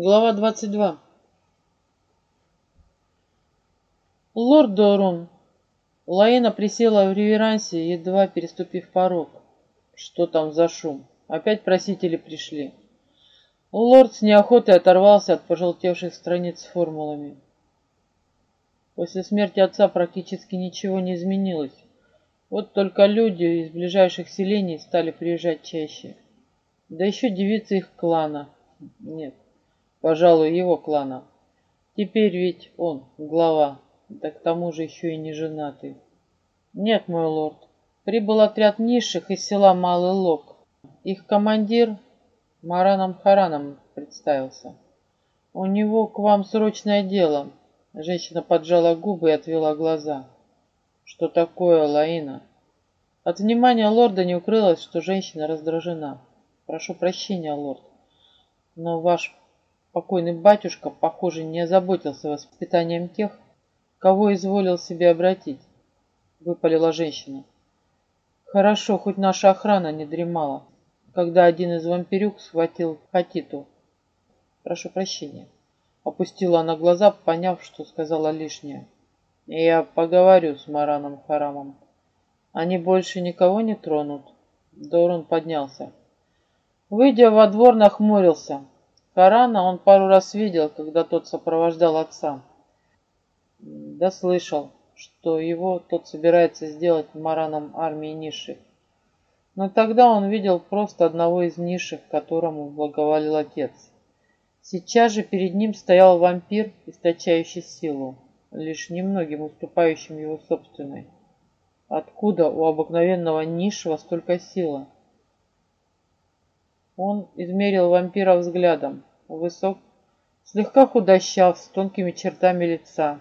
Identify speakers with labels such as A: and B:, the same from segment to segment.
A: Глава 22. Лорд Дорун. Лаэна присела в реверансе, едва переступив порог. Что там за шум? Опять просители пришли. Лорд с неохотой оторвался от пожелтевших страниц с формулами. После смерти отца практически ничего не изменилось. Вот только люди из ближайших селений стали приезжать чаще. Да еще девицы их клана. Нет, пожалуй, его клана. Теперь ведь он глава, да к тому же еще и не женатый. Нет, мой лорд, прибыл отряд низших из села Малый Лог. Их командир Мараном Хараном представился. У него к вам срочное дело. Женщина поджала губы и отвела глаза. Что такое, Лаина? От внимания лорда не укрылось, что женщина раздражена. Прошу прощения, лорд, но ваш покойный батюшка, похоже, не озаботился воспитанием тех, кого изволил себе обратить, выпалила женщина. Хорошо, хоть наша охрана не дремала, когда один из вампирюк схватил Хатиту. Прошу прощения. Опустила она глаза, поняв, что сказала лишнее. Я поговорю с Мараном Харамом. Они больше никого не тронут. Дорон поднялся. Выйдя во двор, нахмурился. Харана он пару раз видел, когда тот сопровождал отца. Да слышал, что его тот собирается сделать мараном армии низших. Но тогда он видел просто одного из низших, которому благоволил отец. Сейчас же перед ним стоял вампир, источающий силу, лишь немногим уступающим его собственной. Откуда у обыкновенного низшего столько силы? Он измерил вампира взглядом. Высок, слегка худощав, с тонкими чертами лица.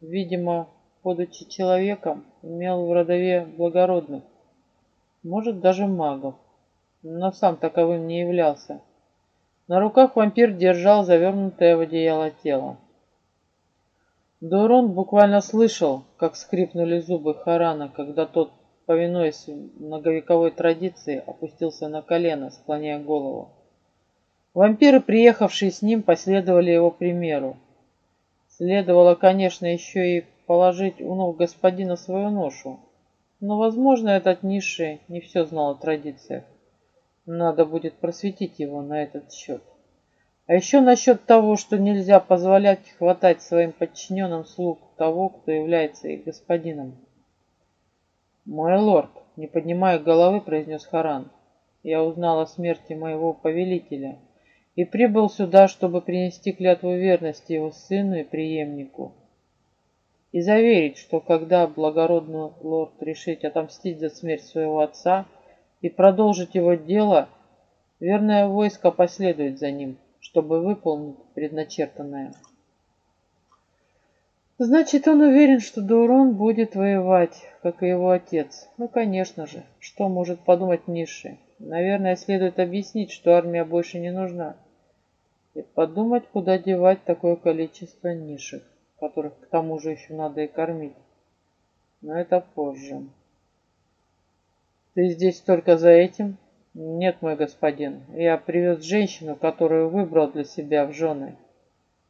A: Видимо, будучи человеком, имел в родове благородных, может даже магов, но сам таковым не являлся. На руках вампир держал завернутое в одеяло тело. Дорон буквально слышал, как скрипнули зубы Харана, когда тот повинуясь многовековой традиции, опустился на колено, склоняя голову. Вампиры, приехавшие с ним, последовали его примеру. Следовало, конечно, еще и положить у ног господина свою ношу, но, возможно, этот низший не все знал о традициях. Надо будет просветить его на этот счет. А еще насчет того, что нельзя позволять хватать своим подчиненным слуг того, кто является их господином. «Мой лорд», — не поднимая головы, произнес Харан, — «я узнал о смерти моего повелителя и прибыл сюда, чтобы принести клятву верности его сыну и преемнику и заверить, что когда благородный лорд решит отомстить за смерть своего отца и продолжить его дело, верное войско последует за ним, чтобы выполнить предначертанное». Значит, он уверен, что Дурон будет воевать, как и его отец. Ну, конечно же, что может подумать низший? Наверное, следует объяснить, что армия больше не нужна. И подумать, куда девать такое количество низших, которых к тому же еще надо и кормить. Но это позже. Ты здесь только за этим? Нет, мой господин. Я привез женщину, которую выбрал для себя в жены.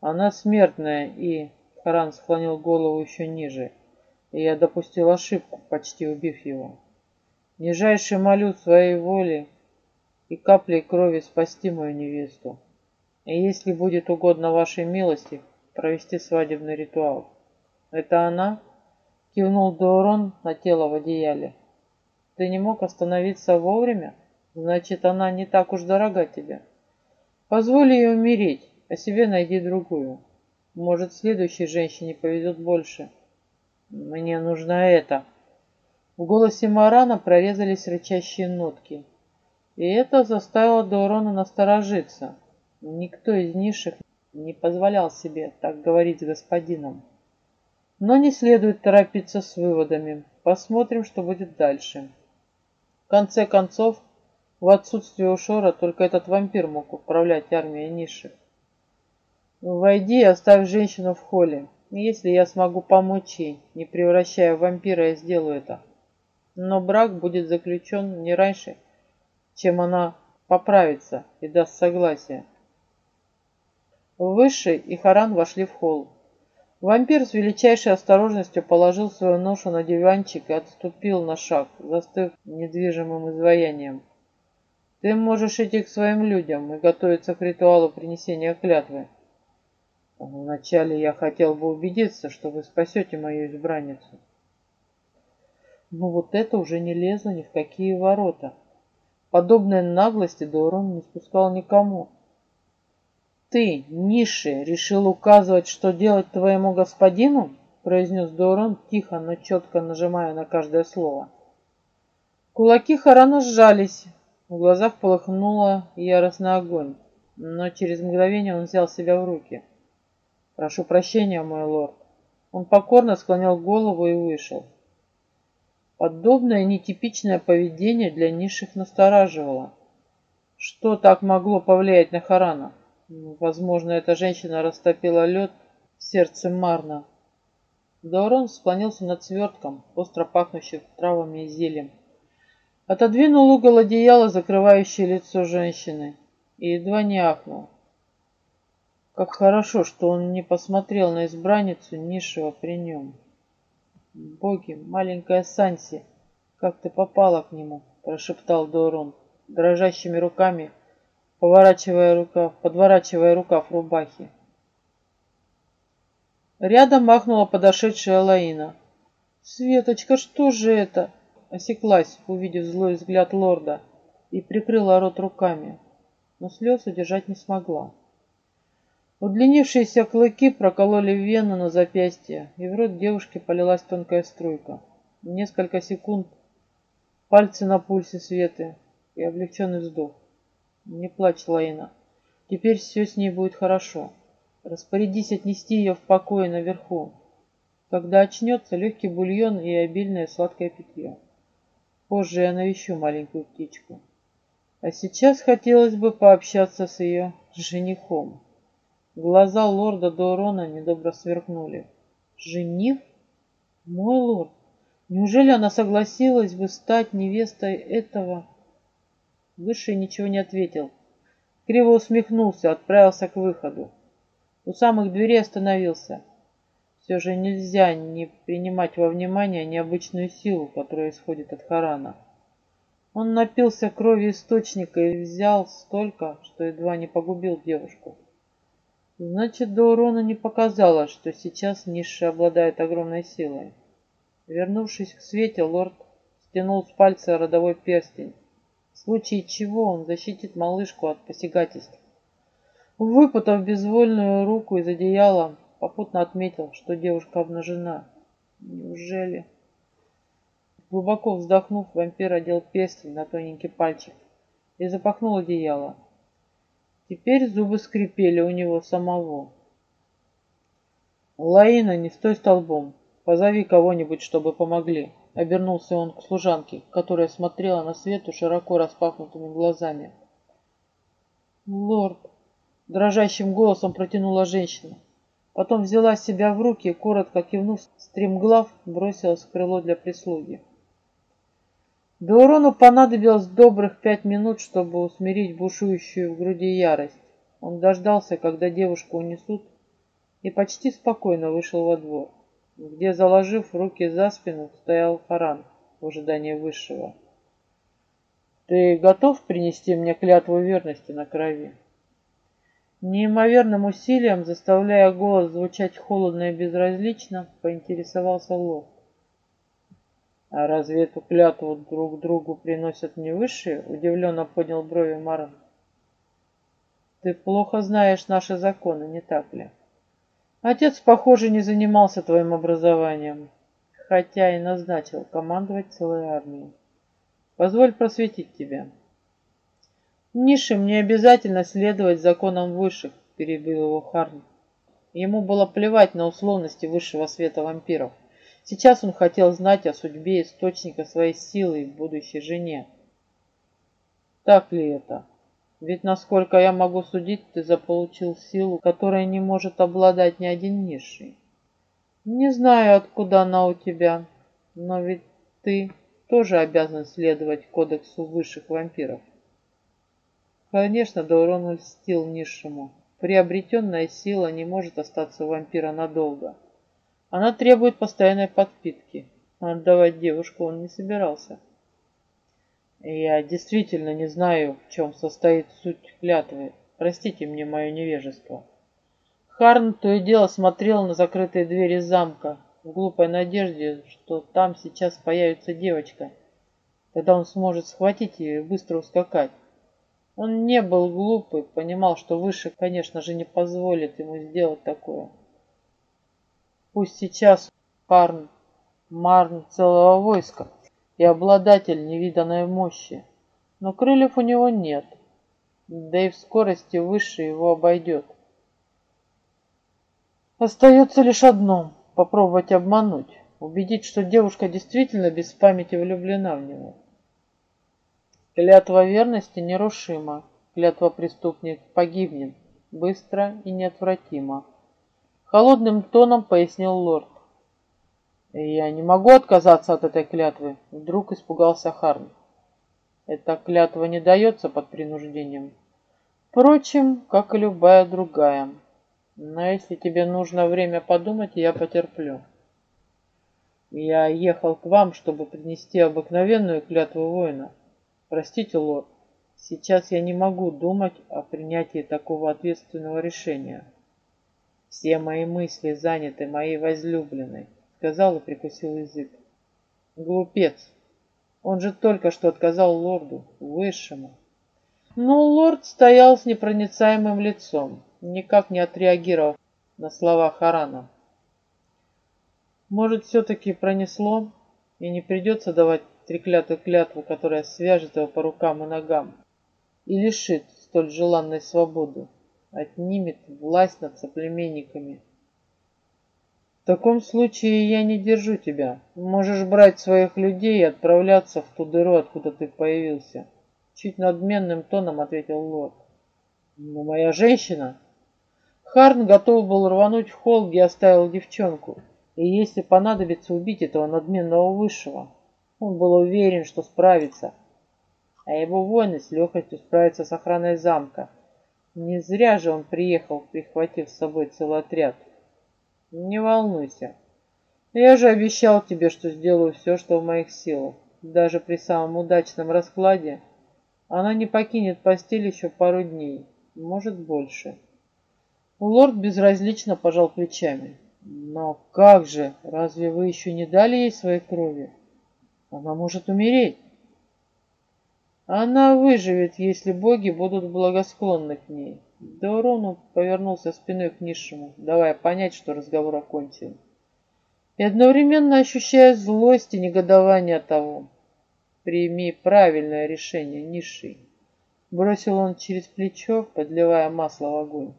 A: Она смертная и Харан склонил голову еще ниже, и я допустил ошибку, почти убив его. Нижайше молю своей воли и каплей крови спасти мою невесту. И если будет угодно вашей милости, провести свадебный ритуал. Это она? Кивнул Доурон на тело в одеяле. Ты не мог остановиться вовремя? Значит, она не так уж дорога тебе. Позволь ей умереть, а себе найди другую. Может, следующей женщине повезет больше. Мне нужно это. В голосе Марана прорезались рычащие нотки. И это заставило Дорона насторожиться. Никто из низших не позволял себе так говорить с господином. Но не следует торопиться с выводами. Посмотрим, что будет дальше. В конце концов, в отсутствие Ушора только этот вампир мог управлять армией низших. Войди и оставь женщину в холле. Если я смогу помочь ей, не превращая в вампира, я сделаю это. Но брак будет заключен не раньше, чем она поправится и даст согласие. Высший и Харан вошли в холл. Вампир с величайшей осторожностью положил свою ношу на диванчик и отступил на шаг, застыв недвижимым изваянием. «Ты можешь идти к своим людям и готовиться к ритуалу принесения клятвы. Вначале я хотел бы убедиться, что вы спасете мою избранницу». Но вот это уже не лезло ни в какие ворота. Подобной наглости Дорон не спускал никому. «Ты, низший, решил указывать, что делать твоему господину?» произнес Дорон, тихо, но четко нажимая на каждое слово. Кулаки Харана сжались, в глазах полыхнуло яростный огонь, но через мгновение он взял себя в руки. «Прошу прощения, мой лорд». Он покорно склонил голову и вышел. Подобное нетипичное поведение для низших настораживало. Что так могло повлиять на Харана? Возможно, эта женщина растопила лед в сердце Марна. Даурон склонился над свертком, остро пахнущим травами и зельем. Отодвинул угол одеяла, закрывающее лицо женщины, и едва не ахнул. Как хорошо, что он не посмотрел на избранницу низшего при нем. Боги, маленькая Санси, как ты попала к нему? Прошептал Дорон, дрожащими руками поворачивая рукав, подворачивая рукав рубахи. Рядом махнула подошедшая Лаина. «Светочка, что же это?» Осеклась, увидев злой взгляд лорда, и прикрыла рот руками, но слез удержать не смогла. Удлинившиеся клыки прокололи вену на запястье, и в рот девушки полилась тонкая струйка. Несколько секунд пальцы на пульсе Светы и облегченный вздох. Не плачь, Лаина. Теперь все с ней будет хорошо. Распорядись отнести ее в покое наверху. Когда очнется, легкий бульон и обильное сладкое питье. Позже я навещу маленькую птичку. А сейчас хотелось бы пообщаться с ее женихом. Глаза лорда Дорона недобро сверкнули. Жених? Мой лорд? Неужели она согласилась бы стать невестой этого... Высший ничего не ответил. Криво усмехнулся, отправился к выходу. У самых дверей остановился. Все же нельзя не принимать во внимание необычную силу, которая исходит от Харана. Он напился крови источника и взял столько, что едва не погубил девушку. Значит, до урона не показалось, что сейчас низший обладает огромной силой. Вернувшись к свете, лорд стянул с пальца родовой перстень случае чего он защитит малышку от посягательств. Выпутав безвольную руку из одеяла, попутно отметил, что девушка обнажена. Неужели? Глубоко вздохнув, вампир одел перстень на тоненький пальчик и запахнул одеяло. Теперь зубы скрипели у него самого. «Лаина, не стой столбом. Позови кого-нибудь, чтобы помогли». Обернулся он к служанке, которая смотрела на свету широко распахнутыми глазами. «Лорд!» — дрожащим голосом протянула женщина. Потом взяла себя в руки и, коротко кивнув, стремглав бросилась в крыло для прислуги. Даурону понадобилось добрых пять минут, чтобы усмирить бушующую в груди ярость. Он дождался, когда девушку унесут, и почти спокойно вышел во двор где, заложив руки за спину, стоял Харан в ожидании высшего. «Ты готов принести мне клятву верности на крови?» Неимоверным усилием, заставляя голос звучать холодно и безразлично, поинтересовался Лов. «А разве эту клятву друг другу приносят не высшие?» — удивленно поднял брови Маран. «Ты плохо знаешь наши законы, не так ли?» Отец, похоже, не занимался твоим образованием, хотя и назначил командовать целой армией. Позволь просветить тебя. Низшим не обязательно следовать законам высших, перебил его Харн. Ему было плевать на условности высшего света вампиров. Сейчас он хотел знать о судьбе источника своей силы в будущей жене. Так ли это? Ведь, насколько я могу судить, ты заполучил силу, которой не может обладать ни один низший. Не знаю, откуда она у тебя, но ведь ты тоже обязан следовать кодексу высших вампиров. Конечно, Даурон льстил низшему. приобретенная сила не может остаться у вампира надолго. Она требует постоянной подпитки. Отдавать девушку он не собирался. Я действительно не знаю, в чем состоит суть клятвы. Простите мне мое невежество. Харн то и дело смотрел на закрытые двери замка, в глупой надежде, что там сейчас появится девочка. Тогда он сможет схватить ее и быстро ускакать. Он не был глупый, понимал, что выше, конечно же, не позволит ему сделать такое. Пусть сейчас Харн Марн целого войска и обладатель невиданной мощи, но крыльев у него нет, да и в скорости выше его обойдет. Остается лишь одно – попробовать обмануть, убедить, что девушка действительно без памяти влюблена в него. Клятва верности нерушима, клятва преступник погибнет, быстро и неотвратимо. Холодным тоном пояснил лорд. «Я не могу отказаться от этой клятвы», — вдруг испугался Харн. «Эта клятва не дается под принуждением. Впрочем, как и любая другая. Но если тебе нужно время подумать, я потерплю. Я ехал к вам, чтобы принести обыкновенную клятву воина. Простите, лорд, сейчас я не могу думать о принятии такого ответственного решения. Все мои мысли заняты моей возлюбленной, сказал и прикусил язык. Глупец. Он же только что отказал лорду, высшему. Но лорд стоял с непроницаемым лицом никак не отреагировав на слова Харана. Может, все-таки пронесло, и не придется давать треклятую клятву, которая свяжет его по рукам и ногам и лишит столь желанной свободы, отнимет власть над соплеменниками. В таком случае я не держу тебя. Можешь брать своих людей и отправляться в ту дыру, откуда ты появился. Чуть надменным тоном ответил лорд. Но моя женщина... Харн готов был рвануть в холл, где оставил девчонку, и если понадобится убить этого надменного высшего. Он был уверен, что справится, а его воины с легкостью справятся с охраной замка. Не зря же он приехал, прихватив с собой целый отряд. Не волнуйся. Я же обещал тебе, что сделаю все, что в моих силах. Даже при самом удачном раскладе она не покинет постель еще пару дней, может больше. Лорд безразлично пожал плечами. Но как же, разве вы еще не дали ей своей крови? Она может умереть. Она выживет, если боги будут благосклонны к ней. Даурону повернулся спиной к низшему, давая понять, что разговор окончен. И одновременно ощущая злость и негодование того. Прими правильное решение, низший. Бросил он через плечо, подливая масло в огонь.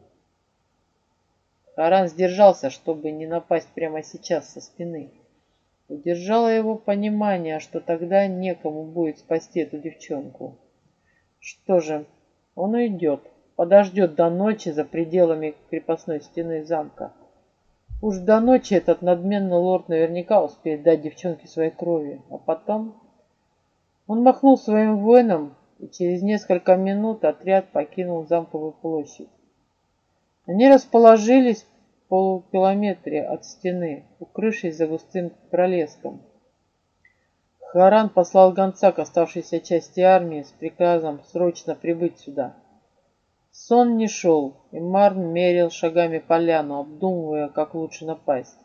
A: Харан сдержался, чтобы не напасть прямо сейчас со спины. Удержало его понимание, что тогда некому будет спасти эту девчонку. Что же, он уйдет, подождет до ночи за пределами крепостной стены замка. Уж до ночи этот надменный лорд наверняка успеет дать девчонке своей крови, а потом... Он махнул своим воинам, и через несколько минут отряд покинул замковую площадь. Они расположились в полукилометре от стены, укрывшись за густым пролеском. Харан послал гонца к оставшейся части армии с приказом срочно прибыть сюда. Сон не шел, и Марн мерил шагами поляну, обдумывая, как лучше напасть.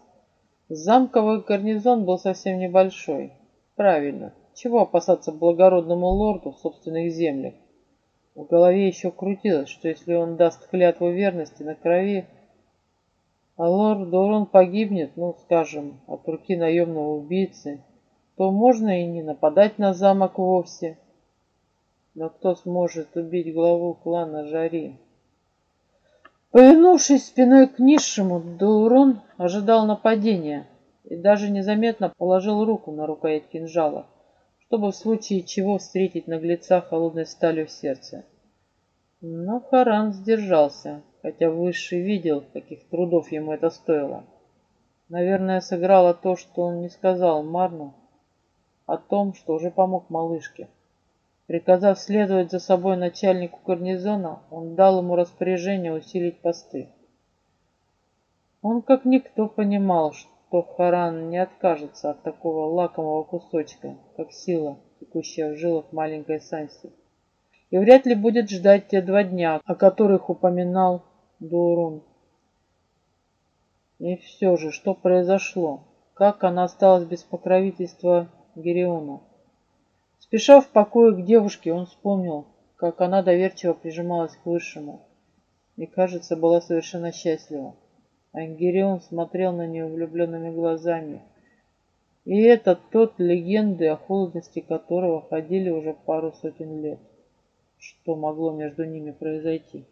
A: Замковый гарнизон был совсем небольшой. Правильно, чего опасаться благородному лорду в собственных землях? В голове еще крутилось, что если он даст клятву верности на крови, а лорд Дорон погибнет, ну, скажем, от руки наемного убийцы, то можно и не нападать на замок вовсе. Но кто сможет убить главу клана Жари? Повернувшись спиной к низшему, Даурон ожидал нападения и даже незаметно положил руку на рукоять кинжала чтобы в случае чего встретить наглеца холодной сталью в сердце. Но Харан сдержался, хотя Высший видел, каких трудов ему это стоило. Наверное, сыграло то, что он не сказал Марну о том, что уже помог малышке. Приказав следовать за собой начальнику гарнизона, он дал ему распоряжение усилить посты. Он как никто понимал, что Харан не откажется от такого лакомого кусочка, как сила, текущая в жилах маленькой Санси, и вряд ли будет ждать те два дня, о которых упоминал Дуурун. И все же, что произошло? Как она осталась без покровительства Гериона? Спеша в покое к девушке, он вспомнил, как она доверчиво прижималась к Высшему и, кажется, была совершенно счастлива. Ангерион смотрел на нее влюбленными глазами. И это тот, легенды о холодности которого ходили уже пару сотен лет. Что могло между ними произойти?